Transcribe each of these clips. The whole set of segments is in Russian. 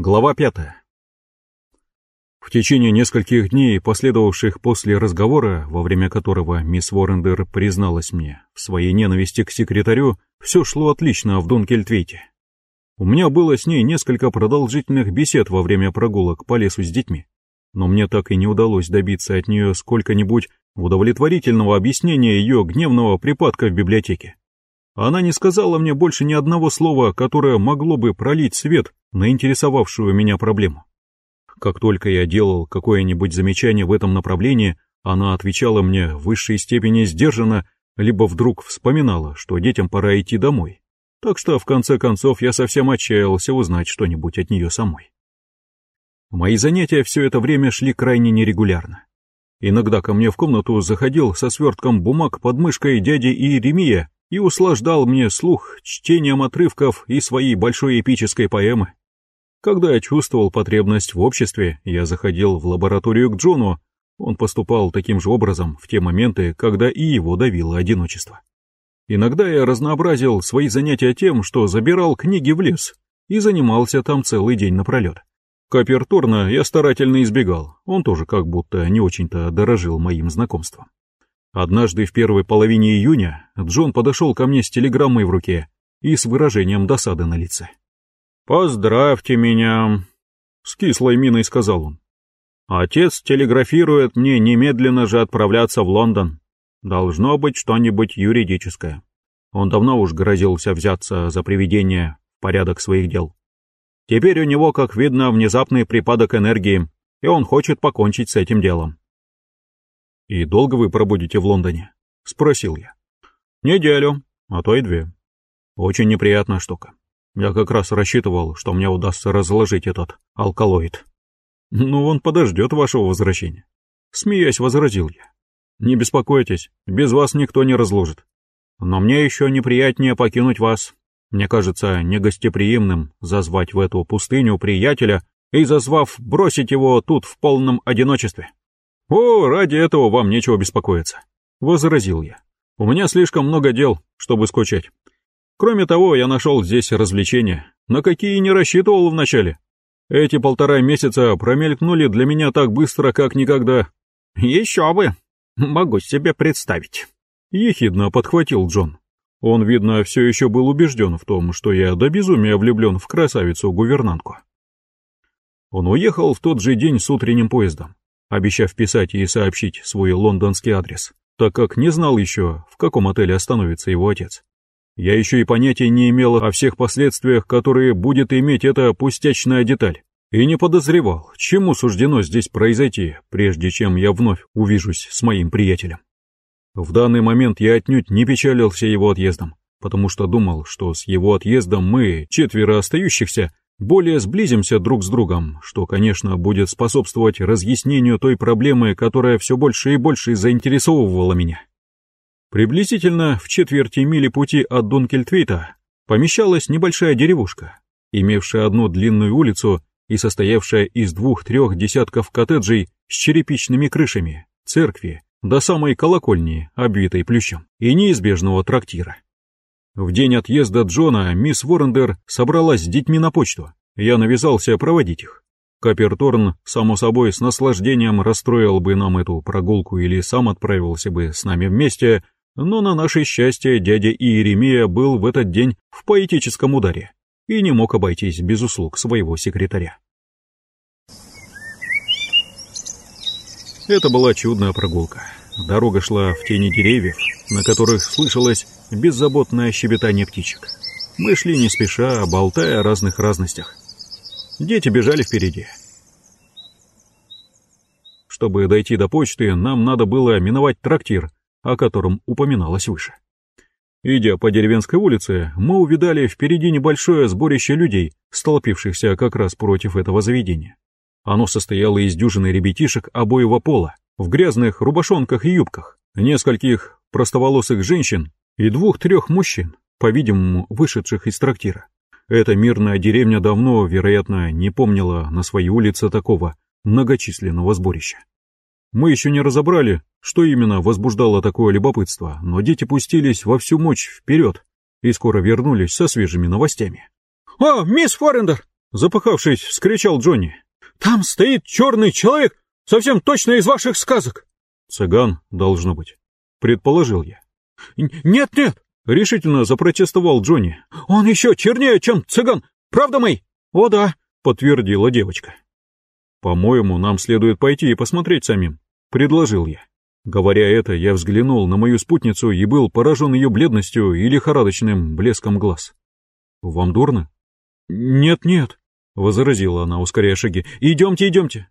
Глава пятая. В течение нескольких дней, последовавших после разговора, во время которого мисс Воррендер призналась мне в своей ненависти к секретарю, все шло отлично в Донкельтвейте. У меня было с ней несколько продолжительных бесед во время прогулок по лесу с детьми, но мне так и не удалось добиться от нее сколько-нибудь удовлетворительного объяснения ее гневного припадка в библиотеке. Она не сказала мне больше ни одного слова, которое могло бы пролить свет на интересовавшую меня проблему. Как только я делал какое-нибудь замечание в этом направлении, она отвечала мне в высшей степени сдержанно, либо вдруг вспоминала, что детям пора идти домой. Так что, в конце концов, я совсем отчаялся узнать что-нибудь от нее самой. Мои занятия все это время шли крайне нерегулярно. Иногда ко мне в комнату заходил со свертком бумаг под мышкой дядя Иеремия и услаждал мне слух чтением отрывков и своей большой эпической поэмы. Когда я чувствовал потребность в обществе, я заходил в лабораторию к Джону, он поступал таким же образом в те моменты, когда и его давило одиночество. Иногда я разнообразил свои занятия тем, что забирал книги в лес и занимался там целый день напролет. Капертурна я старательно избегал, он тоже как будто не очень-то дорожил моим знакомством. Однажды в первой половине июня Джон подошел ко мне с телеграммой в руке и с выражением досады на лице. «Поздравьте меня», — с кислой миной сказал он. «Отец телеграфирует мне немедленно же отправляться в Лондон. Должно быть что-нибудь юридическое. Он давно уж грозился взяться за приведение в порядок своих дел. Теперь у него, как видно, внезапный припадок энергии, и он хочет покончить с этим делом. «И долго вы пробудете в Лондоне?» — спросил я. «Неделю, а то и две. Очень неприятная штука. Я как раз рассчитывал, что мне удастся разложить этот алкалоид». «Ну, он подождет вашего возвращения», — смеясь возразил я. «Не беспокойтесь, без вас никто не разложит. Но мне еще неприятнее покинуть вас. Мне кажется негостеприимным зазвать в эту пустыню приятеля и, зазвав, бросить его тут в полном одиночестве». «О, ради этого вам нечего беспокоиться», — возразил я. «У меня слишком много дел, чтобы скучать. Кроме того, я нашел здесь развлечения, на какие не рассчитывал вначале. Эти полтора месяца промелькнули для меня так быстро, как никогда». «Еще бы! Могу себе представить», — ехидно подхватил Джон. Он, видно, все еще был убежден в том, что я до безумия влюблен в красавицу-гувернантку. Он уехал в тот же день с утренним поездом обещав писать и сообщить свой лондонский адрес, так как не знал еще, в каком отеле остановится его отец. Я еще и понятия не имел о всех последствиях, которые будет иметь эта пустячная деталь, и не подозревал, чему суждено здесь произойти, прежде чем я вновь увижусь с моим приятелем. В данный момент я отнюдь не печалился его отъездом, потому что думал, что с его отъездом мы, четверо остающихся, более сблизимся друг с другом, что, конечно, будет способствовать разъяснению той проблемы, которая все больше и больше заинтересовывала меня. Приблизительно в четверти мили пути от Дункельтвейта помещалась небольшая деревушка, имевшая одну длинную улицу и состоявшая из двух-трех десятков коттеджей с черепичными крышами, церкви, до самой колокольни, обвитой плющом, и неизбежного трактира. В день отъезда Джона мисс Воррендер собралась с детьми на почту. Я навязался проводить их. Каперторн, само собой, с наслаждением расстроил бы нам эту прогулку или сам отправился бы с нами вместе, но на наше счастье дядя Иеремия был в этот день в поэтическом ударе и не мог обойтись без услуг своего секретаря. Это была чудная прогулка. Дорога шла в тени деревьев, на которых слышалось беззаботное щебетание птичек. Мы шли не спеша, болтая о разных разностях. Дети бежали впереди. Чтобы дойти до почты, нам надо было миновать трактир, о котором упоминалось выше. Идя по деревенской улице, мы увидали впереди небольшое сборище людей, столпившихся как раз против этого заведения. Оно состояло из дюжины ребятишек обоего пола, в грязных рубашонках и юбках, нескольких простоволосых женщин и двух-трех мужчин, по-видимому, вышедших из трактира. Эта мирная деревня давно, вероятно, не помнила на своей улице такого многочисленного сборища. Мы еще не разобрали, что именно возбуждало такое любопытство, но дети пустились во всю мощь вперед и скоро вернулись со свежими новостями. «О, мисс Форендер!» Запыхавшись, вскричал Джонни. «Там стоит черный человек, совсем точно из ваших сказок!» «Цыган, должно быть», — предположил я. «Нет-нет!» — решительно запротестовал Джонни. «Он еще чернее, чем цыган, правда, мой?» «О да», — подтвердила девочка. «По-моему, нам следует пойти и посмотреть самим», — предложил я. Говоря это, я взглянул на мою спутницу и был поражен ее бледностью и лихорадочным блеском глаз. «Вам дурно?» «Нет-нет», — возразила она, ускоряя шаги. «Идемте, идемте».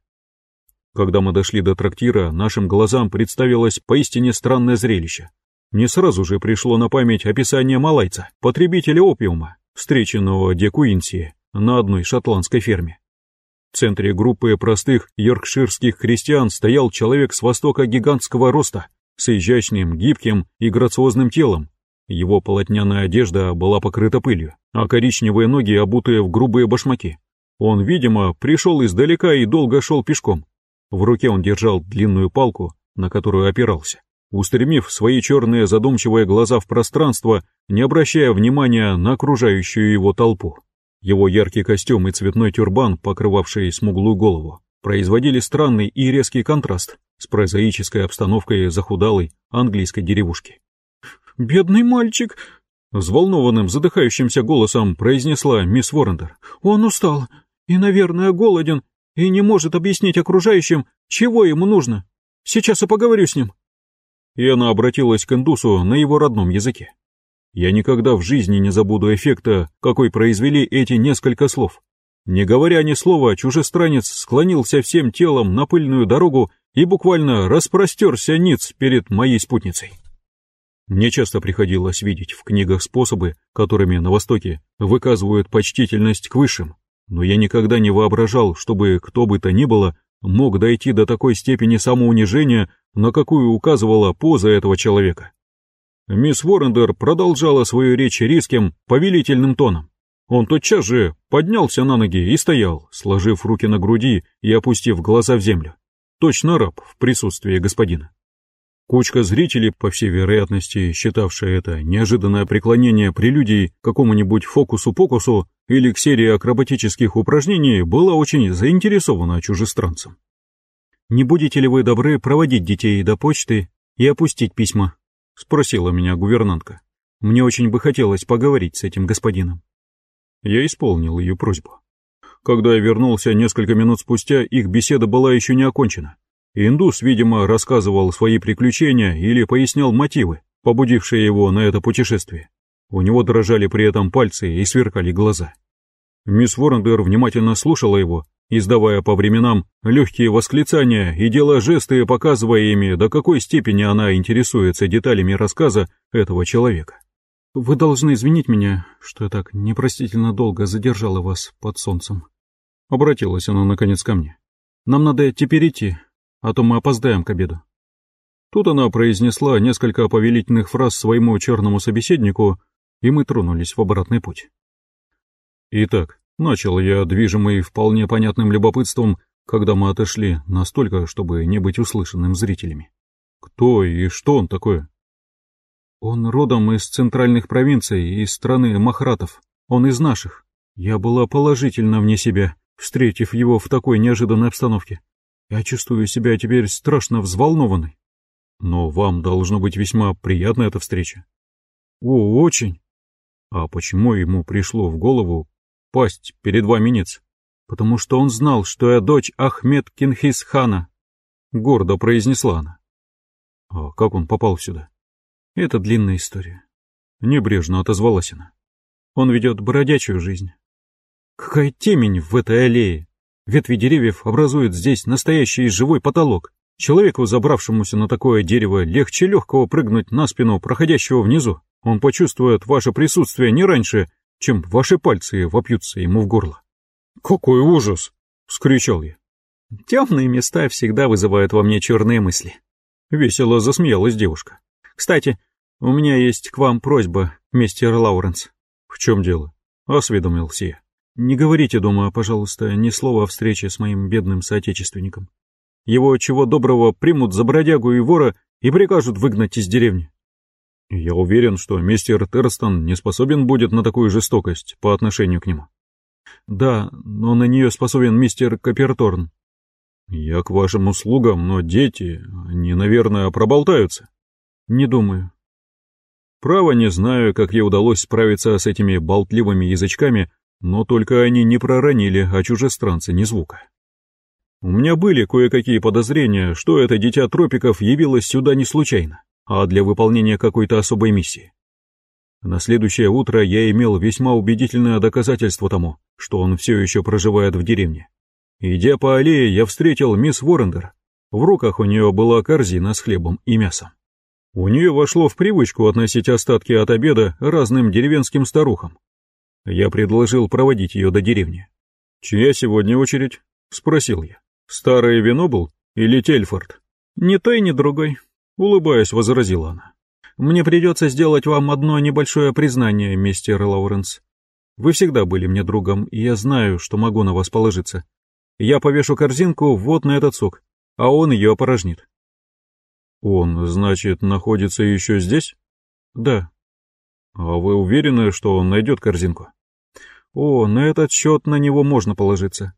Когда мы дошли до трактира, нашим глазам представилось поистине странное зрелище. Мне сразу же пришло на память описание малайца, потребителя опиума, встреченного Декуинси на одной шотландской ферме. В центре группы простых йоркширских крестьян стоял человек с востока гигантского роста, с изящным, гибким и грациозным телом. Его полотняная одежда была покрыта пылью, а коричневые ноги обутые в грубые башмаки. Он, видимо, пришел издалека и долго шел пешком. В руке он держал длинную палку, на которую опирался. Устремив свои черные задумчивые глаза в пространство, не обращая внимания на окружающую его толпу. Его яркий костюм и цветной тюрбан, покрывавший смуглую голову, производили странный и резкий контраст с прозаической обстановкой захудалой английской деревушки. «Бедный мальчик!» — взволнованным, задыхающимся голосом произнесла мисс Воррендер. «Он устал и, наверное, голоден и не может объяснить окружающим, чего ему нужно. Сейчас я поговорю с ним». И она обратилась к индусу на его родном языке. Я никогда в жизни не забуду эффекта, какой произвели эти несколько слов. Не говоря ни слова, чужестранец склонился всем телом на пыльную дорогу и буквально распростерся ниц перед моей спутницей. Мне часто приходилось видеть в книгах способы, которыми на Востоке выказывают почтительность к высшим, но я никогда не воображал, чтобы кто бы то ни было мог дойти до такой степени самоунижения, на какую указывала поза этого человека. Мисс Воррендер продолжала свою речь резким, повелительным тоном. Он тотчас же поднялся на ноги и стоял, сложив руки на груди и опустив глаза в землю. Точно раб в присутствии господина. Кучка зрителей, по всей вероятности, считавшая это неожиданное преклонение прелюдии к какому-нибудь фокусу-покусу или к серии акробатических упражнений, была очень заинтересована чужестранцем. «Не будете ли вы добры проводить детей до почты и опустить письма?» — спросила меня гувернантка. «Мне очень бы хотелось поговорить с этим господином». Я исполнил ее просьбу. Когда я вернулся несколько минут спустя, их беседа была еще не окончена. Индус, видимо, рассказывал свои приключения или пояснял мотивы, побудившие его на это путешествие. У него дрожали при этом пальцы и сверкали глаза. Мисс Воррендер внимательно слушала его, издавая по временам легкие восклицания и делая жесты, показывая ими, до какой степени она интересуется деталями рассказа этого человека. «Вы должны извинить меня, что я так непростительно долго задержала вас под солнцем». Обратилась она наконец ко мне. «Нам надо теперь идти, а то мы опоздаем к обеду». Тут она произнесла несколько повелительных фраз своему черному собеседнику, и мы тронулись в обратный путь. Итак, Начал я, движимый вполне понятным любопытством, когда мы отошли настолько, чтобы не быть услышанным зрителями. Кто и что он такое? Он родом из центральных провинций, из страны Махратов. Он из наших. Я была положительно вне себя, встретив его в такой неожиданной обстановке. Я чувствую себя теперь страшно взволнованной. Но вам должно быть весьма приятна эта встреча. О, очень. А почему ему пришло в голову пасть перед вами ниц, потому что он знал, что я дочь Ахмед Кинхисхана, — гордо произнесла она. А как он попал сюда? Это длинная история. Небрежно отозвалась она. Он ведет бродячую жизнь. Какая темень в этой аллее! Ветви деревьев образуют здесь настоящий живой потолок. Человеку, забравшемуся на такое дерево, легче легкого прыгнуть на спину проходящего внизу. Он почувствует ваше присутствие не раньше, чем ваши пальцы вопьются ему в горло. «Какой ужас!» — вскричал я. «Темные места всегда вызывают во мне черные мысли». Весело засмеялась девушка. «Кстати, у меня есть к вам просьба, мистер Лауренс». «В чем дело?» — осведомился я. «Не говорите дома, пожалуйста, ни слова о встрече с моим бедным соотечественником. Его чего доброго примут за бродягу и вора и прикажут выгнать из деревни. Я уверен, что мистер Терстон не способен будет на такую жестокость по отношению к нему. Да, но на нее способен мистер Каперторн. Я к вашим услугам, но дети, они, наверное, проболтаются. Не думаю. Право не знаю, как ей удалось справиться с этими болтливыми язычками, но только они не проронили о чужестранце ни звука. У меня были кое-какие подозрения, что это дитя тропиков явилось сюда не случайно, а для выполнения какой-то особой миссии. На следующее утро я имел весьма убедительное доказательство тому, что он все еще проживает в деревне. Идя по аллее, я встретил мисс Воррендер. В руках у нее была корзина с хлебом и мясом. У нее вошло в привычку относить остатки от обеда разным деревенским старухам. Я предложил проводить ее до деревни. «Чья сегодня очередь?» — спросил я. «Старое вино был или Тельфорд?» «Ни той, ни другой», — улыбаясь, возразила она. «Мне придется сделать вам одно небольшое признание, мистер Лоуренс. Вы всегда были мне другом, и я знаю, что могу на вас положиться. Я повешу корзинку вот на этот сок, а он ее опорожнит. Он, значит, находится еще здесь? Да. А вы уверены, что он найдет корзинку? О, на этот счет на него можно положиться.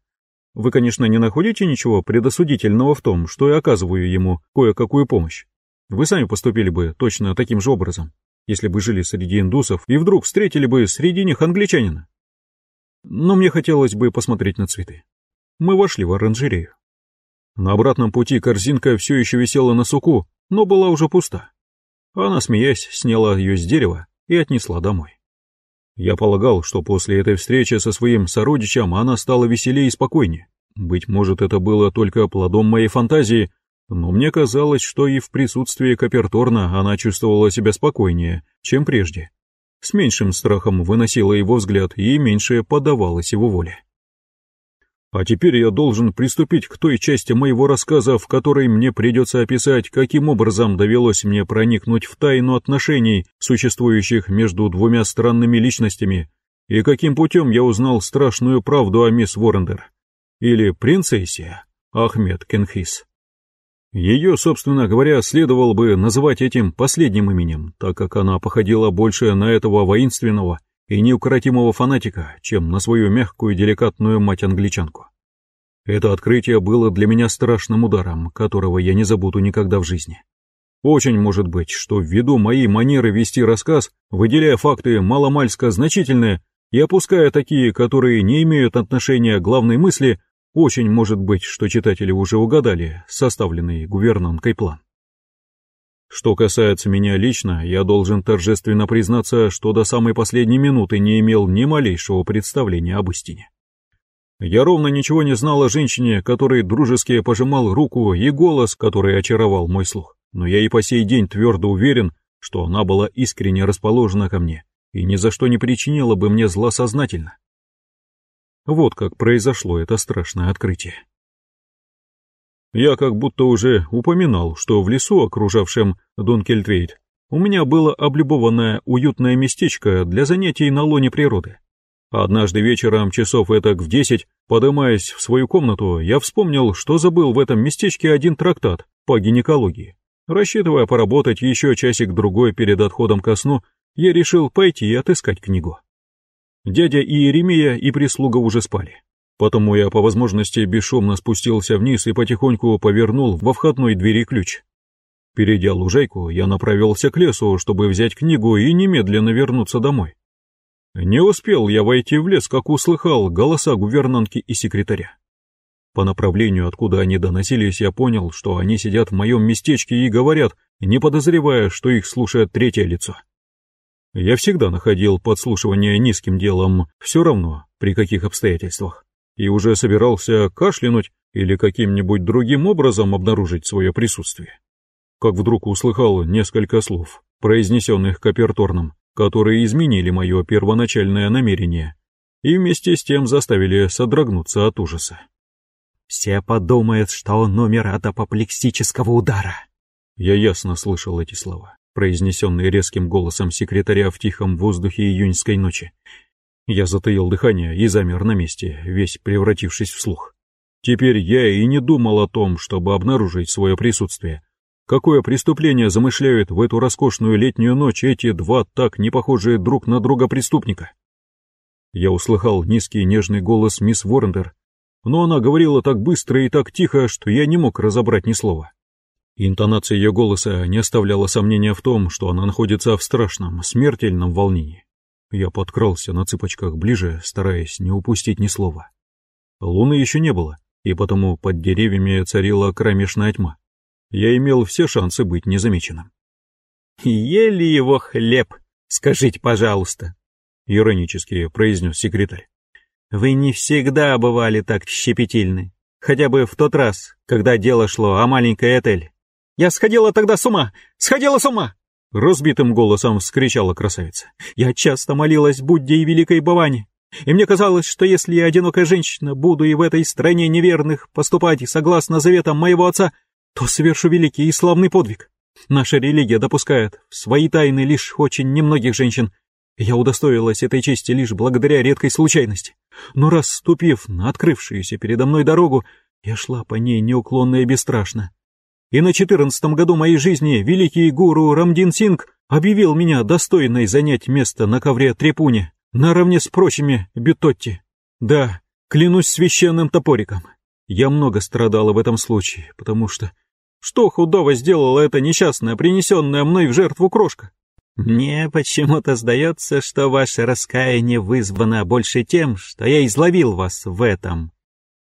Вы, конечно, не находите ничего предосудительного в том, что я оказываю ему кое-какую помощь. Вы сами поступили бы точно таким же образом, если бы жили среди индусов и вдруг встретили бы среди них англичанина. Но мне хотелось бы посмотреть на цветы мы вошли в оранжерею. На обратном пути корзинка все еще висела на суку, но была уже пуста. Она, смеясь, сняла ее с дерева и отнесла домой. Я полагал, что после этой встречи со своим сородичем она стала веселее и спокойнее. Быть может, это было только плодом моей фантазии, но мне казалось, что и в присутствии Каперторна она чувствовала себя спокойнее, чем прежде. С меньшим страхом выносила его взгляд и меньше поддавалась его воле. А теперь я должен приступить к той части моего рассказа, в которой мне придется описать, каким образом довелось мне проникнуть в тайну отношений, существующих между двумя странными личностями, и каким путем я узнал страшную правду о мисс Воррендер, или принцессе Ахмед Кенхис. Ее, собственно говоря, следовало бы называть этим последним именем, так как она походила больше на этого воинственного и неукротимого фанатика, чем на свою мягкую деликатную мать-англичанку. Это открытие было для меня страшным ударом, которого я не забуду никогда в жизни. Очень может быть, что ввиду моей манеры вести рассказ, выделяя факты маломальско значительные и опуская такие, которые не имеют отношения к главной мысли, очень может быть, что читатели уже угадали составленный гувернанткой план. Что касается меня лично, я должен торжественно признаться, что до самой последней минуты не имел ни малейшего представления об истине. Я ровно ничего не знал о женщине, которой дружески пожимал руку, и голос, который очаровал мой слух, но я и по сей день твердо уверен, что она была искренне расположена ко мне и ни за что не причинила бы мне зла сознательно. Вот как произошло это страшное открытие. Я как будто уже упоминал, что в лесу, окружавшем Дункельтрейд, у меня было облюбованное уютное местечко для занятий на лоне природы. Однажды вечером, часов этак в десять, подымаясь в свою комнату, я вспомнил, что забыл в этом местечке один трактат по гинекологии. Рассчитывая поработать еще часик-другой перед отходом ко сну, я решил пойти и отыскать книгу. Дядя Иеремия и прислуга уже спали. Потому я по возможности бесшумно спустился вниз и потихоньку повернул во входной двери ключ. Перейдя лужайку, я направился к лесу, чтобы взять книгу и немедленно вернуться домой. Не успел я войти в лес, как услыхал голоса гувернантки и секретаря. По направлению, откуда они доносились, я понял, что они сидят в моем местечке и говорят, не подозревая, что их слушает третье лицо. Я всегда находил подслушивание низким делом, все равно, при каких обстоятельствах и уже собирался кашлянуть или каким-нибудь другим образом обнаружить свое присутствие. Как вдруг услыхал несколько слов, произнесенных Каперторном, которые изменили мое первоначальное намерение и вместе с тем заставили содрогнуться от ужаса. «Все подумают, что он умер от апоплексического удара». Я ясно слышал эти слова, произнесенные резким голосом секретаря в тихом воздухе июньской ночи, я затаил дыхание и замер на месте, весь превратившись в слух. Теперь я и не думал о том, чтобы обнаружить свое присутствие. Какое преступление замышляют в эту роскошную летнюю ночь эти два так непохожие друг на друга преступника? Я услыхал низкий нежный голос мисс Ворндер, но она говорила так быстро и так тихо, что я не мог разобрать ни слова. Интонация ее голоса не оставляла сомнения в том, что она находится в страшном, смертельном волнении. Я подкрался на цыпочках ближе, стараясь не упустить ни слова. Луны еще не было, и потому под деревьями царила кромешная тьма. Я имел все шансы быть незамеченным. «Ели его хлеб, скажите, пожалуйста», — иронически произнес секретарь. «Вы не всегда бывали так щепетильны, хотя бы в тот раз, когда дело шло о маленькой Этель. Я сходила тогда с ума, сходила с ума!» Разбитым голосом вскричала красавица. «Я часто молилась Будде и Великой Баване, и мне казалось, что если я одинокая женщина буду и в этой стране неверных поступать согласно заветам моего отца, то совершу великий и славный подвиг. Наша религия допускает в свои тайны лишь очень немногих женщин. Я удостоилась этой чести лишь благодаря редкой случайности. Но раз ступив на открывшуюся передо мной дорогу, я шла по ней неуклонно и бесстрашно. И на четырнадцатом году моей жизни великий гуру Рамдин Синг объявил меня достойной занять место на ковре Трепуни, наравне с прочими Бютотти. Да, клянусь священным топориком. Я много страдала в этом случае, потому что... Что худого сделала эта несчастная, принесенная мной в жертву крошка? Мне почему-то сдается, что ваше раскаяние вызвано больше тем, что я изловил вас в этом,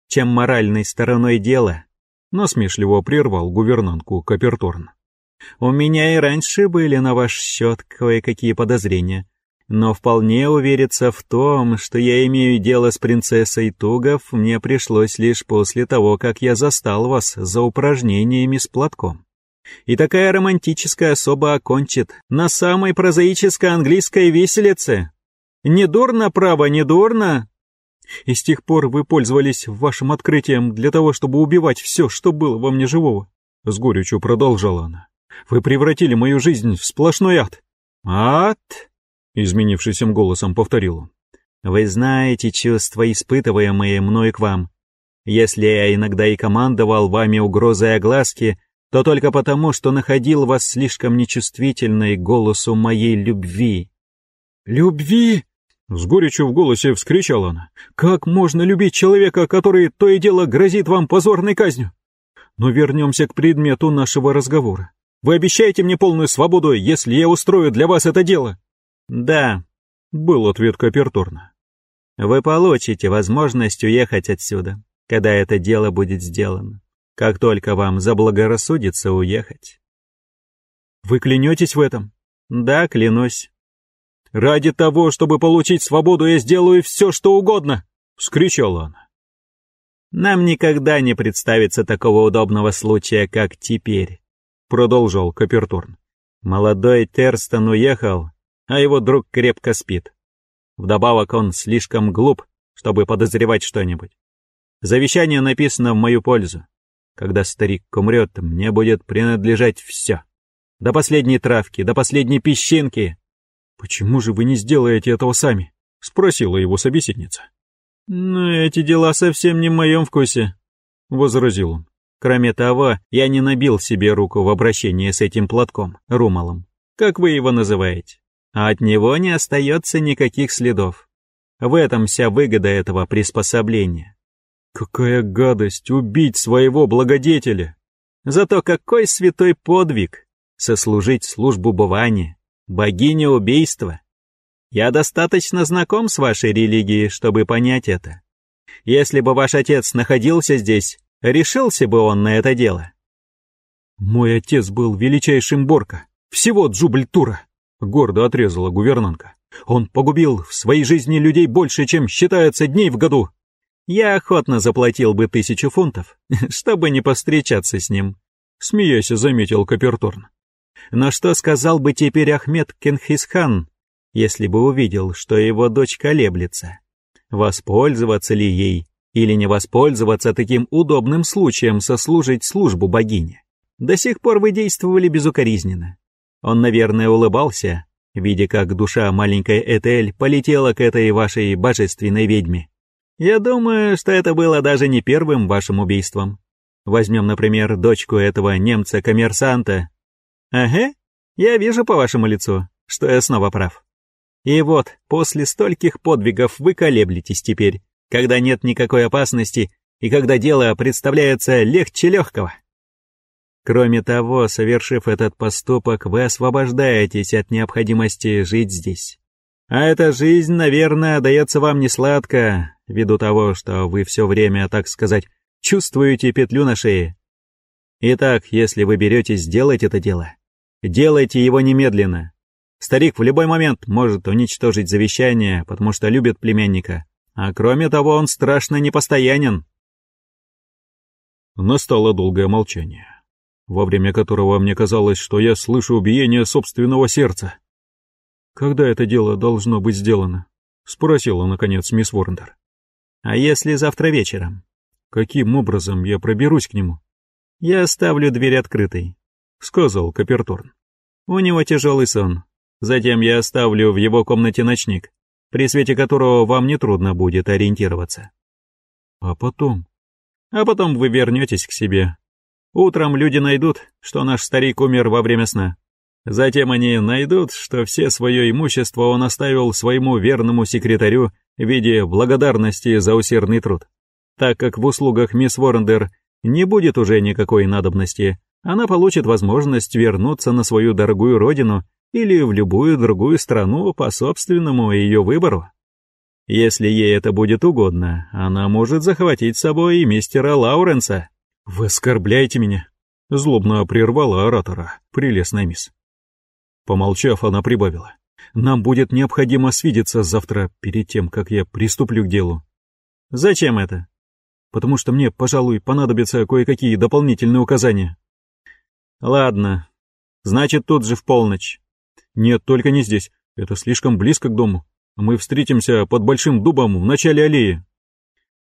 чем моральной стороной дела, но смешливо прервал гувернантку Каперторн. У меня и раньше были на ваш счет кое-какие подозрения, но вполне увериться в том, что я имею дело с принцессой Тугов, мне пришлось лишь после того, как я застал вас за упражнениями с платком. И такая романтическая особа окончит на самой прозаической английской виселице. Не дурно, право, не дурно. И с тех пор вы пользовались вашим открытием для того, чтобы убивать все, что было во мне живого. С горечью продолжала она. Вы превратили мою жизнь в сплошной ад. Ад? изменившимся голосом повторил он. «Вы знаете чувства, испытываемые мной к вам. Если я иногда и командовал вами угрозой огласки, то только потому, что находил вас слишком нечувствительной к голосу моей любви». «Любви?» — с горечью в голосе вскричала она. «Как можно любить человека, который то и дело грозит вам позорной казнью? Но вернемся к предмету нашего разговора. Вы обещаете мне полную свободу, если я устрою для вас это дело?» «Да», — был ответ Каперторна. «Вы получите возможность уехать отсюда, когда это дело будет сделано, как только вам заблагорассудится уехать». «Вы клянетесь в этом?» «Да, клянусь». «Ради того, чтобы получить свободу, я сделаю все, что угодно!» — вскричала она. «Нам никогда не представится такого удобного случая, как теперь», — продолжал Каперторн. «Молодой Терстон уехал, а его друг крепко спит. Вдобавок он слишком глуп, чтобы подозревать что-нибудь. Завещание написано в мою пользу. Когда старик умрет, мне будет принадлежать все. До последней травки, до последней песчинки. «Почему же вы не сделаете этого сами?» — спросила его собеседница. «Ну, эти дела совсем не в моем вкусе», — возразил он. «Кроме того, я не набил себе руку в обращении с этим платком, румалом. Как вы его называете? а от него не остается никаких следов. В этом вся выгода этого приспособления. Какая гадость убить своего благодетеля! Зато какой святой подвиг сослужить службу бывания, богине убийства. Я достаточно знаком с вашей религией, чтобы понять это. Если бы ваш отец находился здесь, решился бы он на это дело. Мой отец был величайшим Борка, всего Джубльтура. — гордо отрезала гувернантка. «Он погубил в своей жизни людей больше, чем считается дней в году. Я охотно заплатил бы тысячу фунтов, чтобы не постречаться с ним», — смеясь заметил Каперторн. «Но что сказал бы теперь Ахмед Кенхисхан, если бы увидел, что его дочь колеблется? Воспользоваться ли ей или не воспользоваться таким удобным случаем сослужить службу богине? До сих пор вы действовали безукоризненно. Он, наверное, улыбался, видя, как душа маленькой Этель полетела к этой вашей божественной ведьме. Я думаю, что это было даже не первым вашим убийством. Возьмем, например, дочку этого немца-коммерсанта. Ага, я вижу по вашему лицу, что я снова прав. И вот, после стольких подвигов вы колеблетесь теперь, когда нет никакой опасности и когда дело представляется легче легкого. Кроме того, совершив этот поступок, вы освобождаетесь от необходимости жить здесь. А эта жизнь, наверное, дается вам не сладко, ввиду того, что вы все время, так сказать, чувствуете петлю на шее. Итак, если вы беретесь сделать это дело, делайте его немедленно. Старик в любой момент может уничтожить завещание, потому что любит племянника. А кроме того, он страшно непостоянен. Настало долгое молчание, во время которого мне казалось, что я слышу биение собственного сердца. «Когда это дело должно быть сделано?» — спросила, наконец, мисс Ворндер. «А если завтра вечером?» «Каким образом я проберусь к нему?» «Я оставлю дверь открытой», — сказал Каперторн. «У него тяжелый сон. Затем я оставлю в его комнате ночник, при свете которого вам нетрудно будет ориентироваться». «А потом?» «А потом вы вернетесь к себе. Утром люди найдут, что наш старик умер во время сна. Затем они найдут, что все свое имущество он оставил своему верному секретарю в виде благодарности за усердный труд. Так как в услугах мисс Воррендер не будет уже никакой надобности, она получит возможность вернуться на свою дорогую родину или в любую другую страну по собственному ее выбору. Если ей это будет угодно, она может захватить с собой и мистера Лауренса. «Вы оскорбляете меня!» — злобно прервала оратора, прелестная мисс. Помолчав, она прибавила. «Нам будет необходимо свидеться завтра перед тем, как я приступлю к делу». «Зачем это?» «Потому что мне, пожалуй, понадобятся кое-какие дополнительные указания». «Ладно. Значит, тут же в полночь». «Нет, только не здесь. Это слишком близко к дому. Мы встретимся под большим дубом в начале аллеи».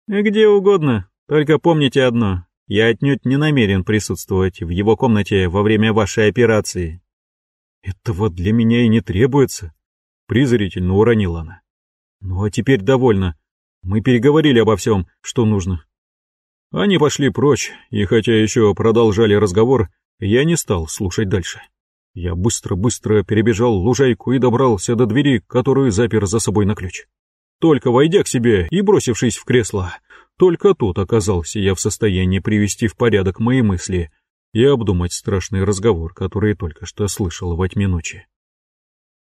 «Где угодно. Только помните одно. Я отнюдь не намерен присутствовать в его комнате во время вашей операции». «Этого для меня и не требуется», — презрительно уронила она. «Ну а теперь довольно. Мы переговорили обо всем, что нужно». Они пошли прочь, и хотя еще продолжали разговор, я не стал слушать дальше. Я быстро-быстро перебежал лужайку и добрался до двери, которую запер за собой на ключ. Только войдя к себе и бросившись в кресло, только тут оказался я в состоянии привести в порядок мои мысли — и обдумать страшный разговор, который только что слышал во тьме ночи.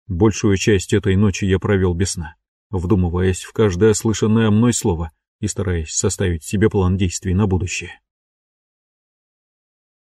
Большую часть этой ночи я провел без сна, вдумываясь в каждое слышанное мной слово и стараясь составить себе план действий на будущее.